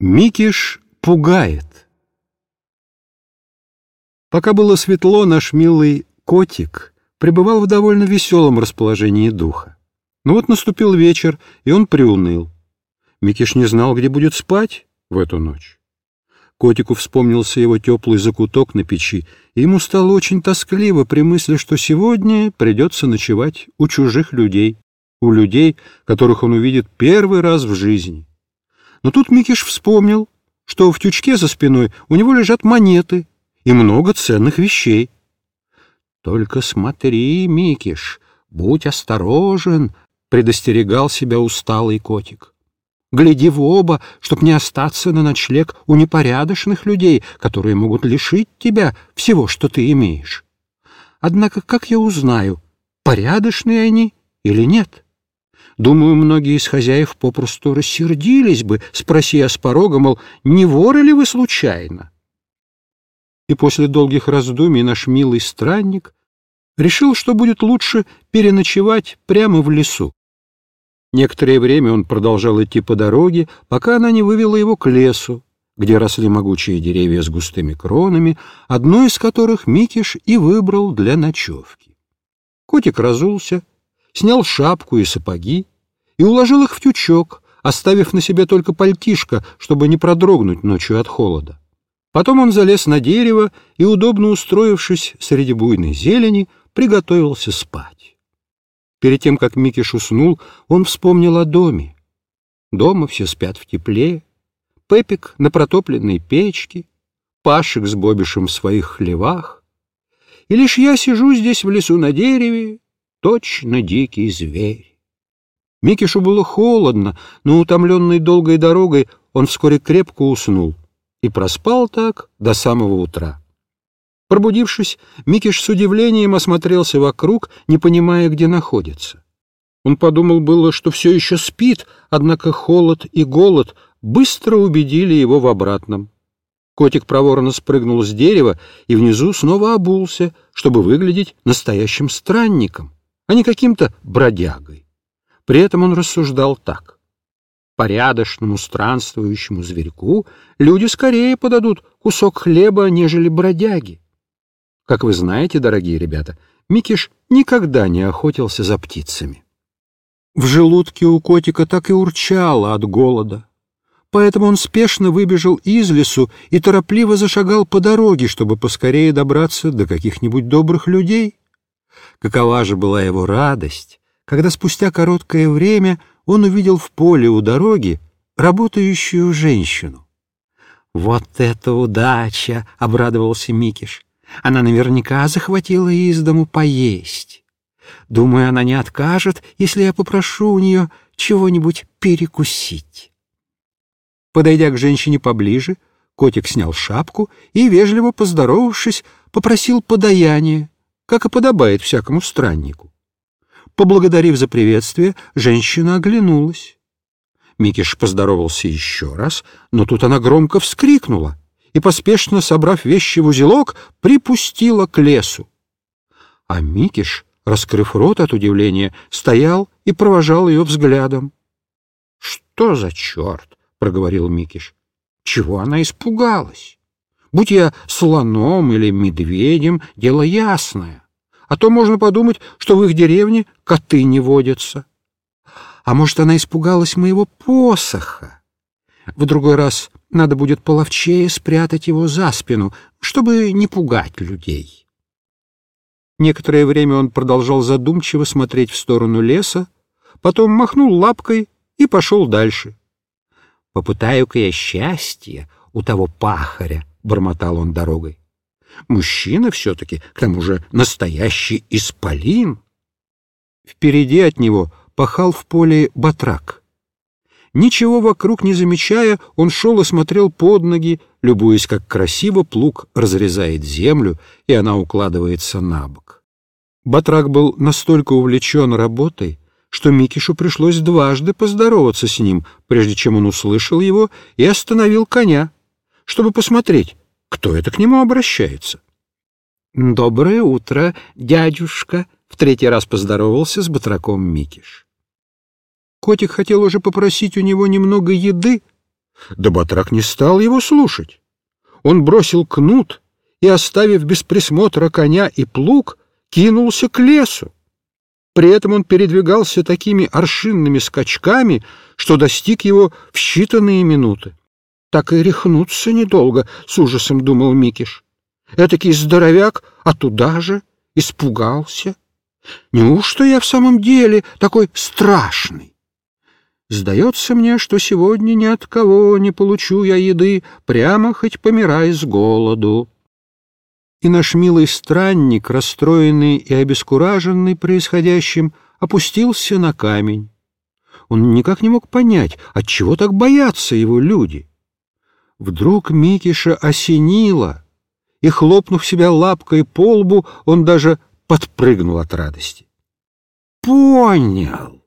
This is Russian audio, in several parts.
Микиш пугает. Пока было светло, наш милый котик пребывал в довольно веселом расположении духа. Но вот наступил вечер, и он приуныл. Микиш не знал, где будет спать в эту ночь. Котику вспомнился его теплый закуток на печи, и ему стало очень тоскливо при мысли, что сегодня придется ночевать у чужих людей, у людей, которых он увидит первый раз в жизни. Но тут Микиш вспомнил, что в тючке за спиной у него лежат монеты и много ценных вещей. «Только смотри, Микиш, будь осторожен», — предостерегал себя усталый котик. «Гляди в оба, чтоб не остаться на ночлег у непорядочных людей, которые могут лишить тебя всего, что ты имеешь. Однако как я узнаю, порядочные они или нет?» Думаю, многие из хозяев попросту рассердились бы, спроси с порога, мол, не воры ли вы случайно? И после долгих раздумий наш милый странник решил, что будет лучше переночевать прямо в лесу. Некоторое время он продолжал идти по дороге, пока она не вывела его к лесу, где росли могучие деревья с густыми кронами, одно из которых Микиш и выбрал для ночевки. Котик разулся, снял шапку и сапоги и уложил их в тючок, оставив на себе только пальтишко, чтобы не продрогнуть ночью от холода. Потом он залез на дерево и, удобно устроившись среди буйной зелени, приготовился спать. Перед тем, как Микиш уснул, он вспомнил о доме. Дома все спят в тепле, Пепик на протопленной печке, Пашек с Бобишем в своих хлевах. И лишь я сижу здесь в лесу на дереве, точно дикий зверь. Микишу было холодно, но, утомленный долгой дорогой, он вскоре крепко уснул и проспал так до самого утра. Пробудившись, Микиш с удивлением осмотрелся вокруг, не понимая, где находится. Он подумал было, что все еще спит, однако холод и голод быстро убедили его в обратном. Котик проворно спрыгнул с дерева и внизу снова обулся, чтобы выглядеть настоящим странником а не каким-то бродягой. При этом он рассуждал так. Порядочному странствующему зверьку люди скорее подадут кусок хлеба, нежели бродяги. Как вы знаете, дорогие ребята, Микиш никогда не охотился за птицами. В желудке у котика так и урчало от голода. Поэтому он спешно выбежал из лесу и торопливо зашагал по дороге, чтобы поскорее добраться до каких-нибудь добрых людей. Какова же была его радость, когда спустя короткое время он увидел в поле у дороги работающую женщину. «Вот это удача!» — обрадовался Микиш. «Она наверняка захватила из дому поесть. Думаю, она не откажет, если я попрошу у нее чего-нибудь перекусить». Подойдя к женщине поближе, котик снял шапку и, вежливо поздоровавшись, попросил подаяния как и подобает всякому страннику. Поблагодарив за приветствие, женщина оглянулась. Микиш поздоровался еще раз, но тут она громко вскрикнула и, поспешно собрав вещи в узелок, припустила к лесу. А Микиш, раскрыв рот от удивления, стоял и провожал ее взглядом. — Что за черт? — проговорил Микиш. — Чего она испугалась? Будь я слоном или медведем, дело ясное. А то можно подумать, что в их деревне коты не водятся. А может, она испугалась моего посоха? В другой раз надо будет половчее спрятать его за спину, чтобы не пугать людей. Некоторое время он продолжал задумчиво смотреть в сторону леса, потом махнул лапкой и пошел дальше. «Попытаю-ка я счастье у того пахаря», — бормотал он дорогой. Мужчина все-таки, к тому же настоящий исполин. Впереди от него пахал в поле батрак. Ничего вокруг не замечая, он шел и смотрел под ноги, любуясь, как красиво плуг разрезает землю, и она укладывается на бок. Батрак был настолько увлечен работой, что Микишу пришлось дважды поздороваться с ним, прежде чем он услышал его и остановил коня, чтобы посмотреть, кто это к нему обращается. «Доброе утро, дядюшка!» — в третий раз поздоровался с батраком Микиш. Котик хотел уже попросить у него немного еды, Да батрак не стал его слушать. Он бросил кнут и, оставив без присмотра коня и плуг, кинулся к лесу. При этом он передвигался такими аршинными скачками, что достиг его в считанные минуты. Так и рехнуться недолго, с ужасом думал Микиш. Этакий здоровяк, а туда же испугался. Неужто я в самом деле такой страшный? Сдается мне, что сегодня ни от кого не получу я еды, прямо хоть помирай с голоду. И наш милый странник, расстроенный и обескураженный происходящим, опустился на камень. Он никак не мог понять, отчего так боятся его люди. Вдруг Микиша осенило, и, хлопнув себя лапкой по лбу, он даже подпрыгнул от радости. «Понял!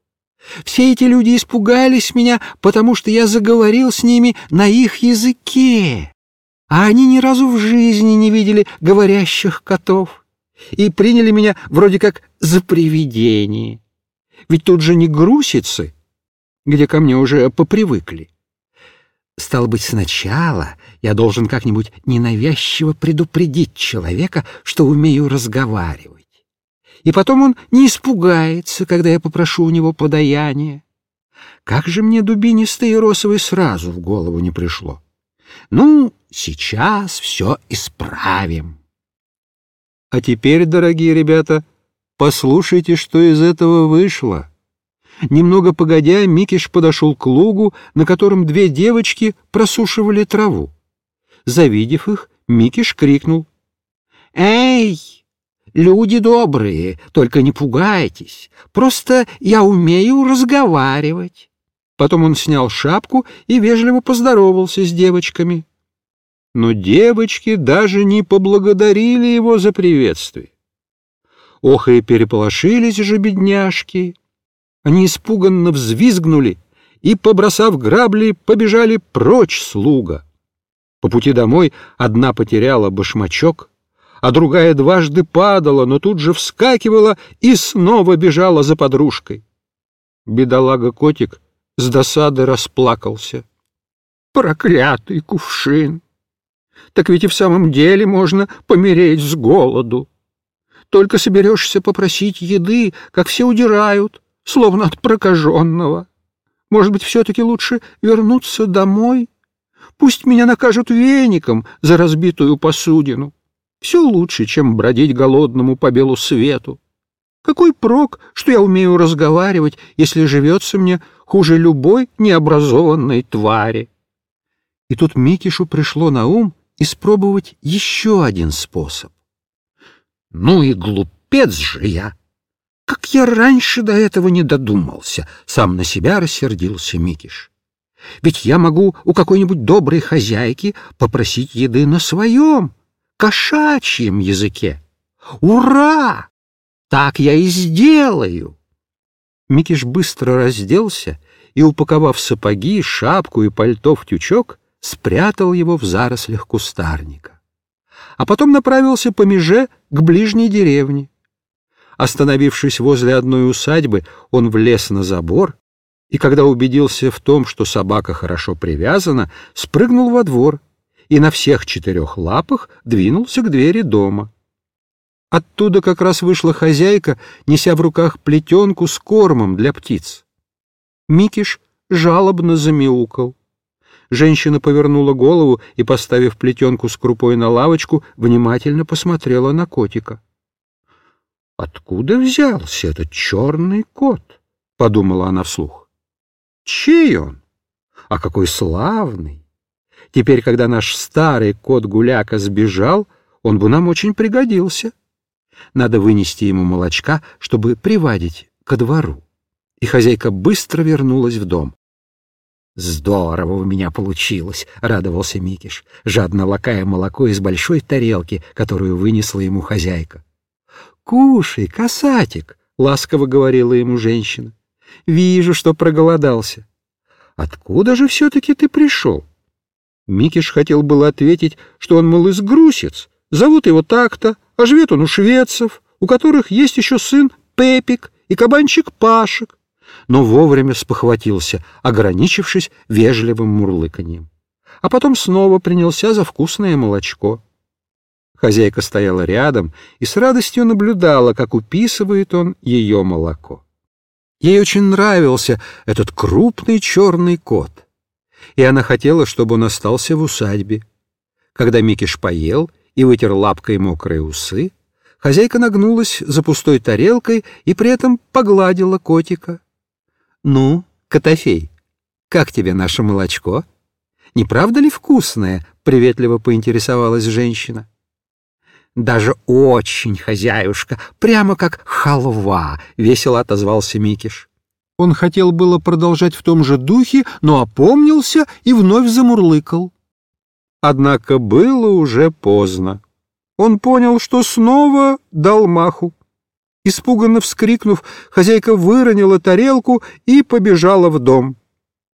Все эти люди испугались меня, потому что я заговорил с ними на их языке, а они ни разу в жизни не видели говорящих котов и приняли меня вроде как за привидение. Ведь тут же не грусицы, где ко мне уже попривыкли. Стало быть, сначала я должен как-нибудь ненавязчиво предупредить человека, что умею разговаривать. И потом он не испугается, когда я попрошу у него подаяния. Как же мне дубинистый и росовый сразу в голову не пришло? Ну, сейчас все исправим. А теперь, дорогие ребята, послушайте, что из этого вышло. Немного погодя, Микиш подошел к лугу, на котором две девочки просушивали траву. Завидев их, Микиш крикнул. «Эй, люди добрые, только не пугайтесь, просто я умею разговаривать». Потом он снял шапку и вежливо поздоровался с девочками. Но девочки даже не поблагодарили его за приветствие. Ох, и переполошились же бедняжки. Они испуганно взвизгнули и, побросав грабли, побежали прочь с луга. По пути домой одна потеряла башмачок, а другая дважды падала, но тут же вскакивала и снова бежала за подружкой. Бедолага-котик с досады расплакался. «Проклятый кувшин! Так ведь и в самом деле можно помереть с голоду. Только соберешься попросить еды, как все удирают, словно от прокаженного. Может быть, все-таки лучше вернуться домой? Пусть меня накажут веником за разбитую посудину. Все лучше, чем бродить голодному по белу свету. Какой прок, что я умею разговаривать, если живется мне хуже любой необразованной твари? И тут Микишу пришло на ум испробовать еще один способ. Ну и глупец же я! Как я раньше до этого не додумался, сам на себя рассердился Микиш. Ведь я могу у какой-нибудь доброй хозяйки попросить еды на своем, кошачьем языке. Ура! Так я и сделаю. Микиш быстро разделся и, упаковав сапоги, шапку и пальто в тючок, спрятал его в зарослях кустарника. А потом направился по меже к ближней деревне. Остановившись возле одной усадьбы, он влез на забор и, когда убедился в том, что собака хорошо привязана, спрыгнул во двор и на всех четырех лапах двинулся к двери дома. Оттуда как раз вышла хозяйка, неся в руках плетенку с кормом для птиц. Микиш жалобно замяукал. Женщина повернула голову и, поставив плетенку с крупой на лавочку, внимательно посмотрела на котика. «Откуда взялся этот черный кот?» — подумала она вслух. «Чей он? А какой славный! Теперь, когда наш старый кот-гуляка сбежал, он бы нам очень пригодился. Надо вынести ему молочка, чтобы приводить ко двору». И хозяйка быстро вернулась в дом. «Здорово у меня получилось!» — радовался Микиш, жадно лакая молоко из большой тарелки, которую вынесла ему хозяйка. «Кушай, касатик!» — ласково говорила ему женщина. «Вижу, что проголодался. Откуда же все-таки ты пришел?» Микиш хотел было ответить, что он, мол, из Грусец, зовут его так-то, а живет он у шведцев, у которых есть еще сын Пепик и кабанчик Пашек. но вовремя спохватился, ограничившись вежливым мурлыканьем. А потом снова принялся за вкусное молочко. Хозяйка стояла рядом и с радостью наблюдала, как уписывает он ее молоко. Ей очень нравился этот крупный черный кот, и она хотела, чтобы он остался в усадьбе. Когда Микиш поел и вытер лапкой мокрые усы, хозяйка нагнулась за пустой тарелкой и при этом погладила котика. «Ну, Котофей, как тебе наше молочко? Не правда ли вкусное?» — приветливо поинтересовалась женщина. «Даже очень, хозяюшка, прямо как халва», — весело отозвался Микиш. Он хотел было продолжать в том же духе, но опомнился и вновь замурлыкал. Однако было уже поздно. Он понял, что снова дал маху. Испуганно вскрикнув, хозяйка выронила тарелку и побежала в дом.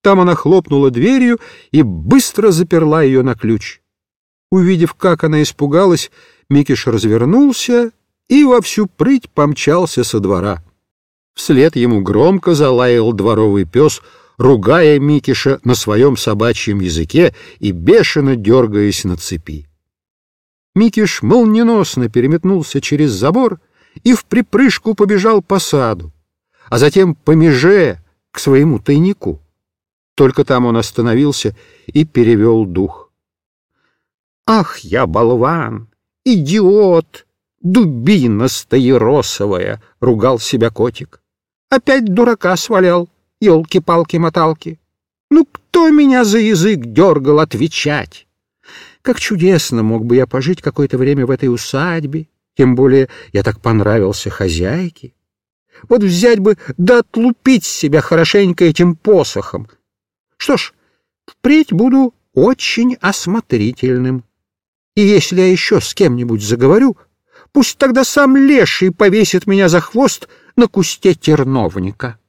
Там она хлопнула дверью и быстро заперла ее на ключ. Увидев, как она испугалась, Микиш развернулся и во всю прыть помчался со двора. Вслед ему громко залаял дворовый пес, ругая Микиша на своем собачьем языке и бешено дергаясь на цепи. Микиш молниеносно переметнулся через забор и в припрыжку побежал по саду, а затем по меже к своему тайнику. Только там он остановился и перевел дух. «Ах, я болван! Идиот! Дубина стаиросовая!» — ругал себя котик. «Опять дурака свалял, елки-палки-моталки! Ну кто меня за язык дергал отвечать? Как чудесно мог бы я пожить какое-то время в этой усадьбе, тем более я так понравился хозяйке. Вот взять бы да отлупить себя хорошенько этим посохом. Что ж, впредь буду очень осмотрительным. И если я еще с кем-нибудь заговорю, пусть тогда сам леший повесит меня за хвост на кусте терновника.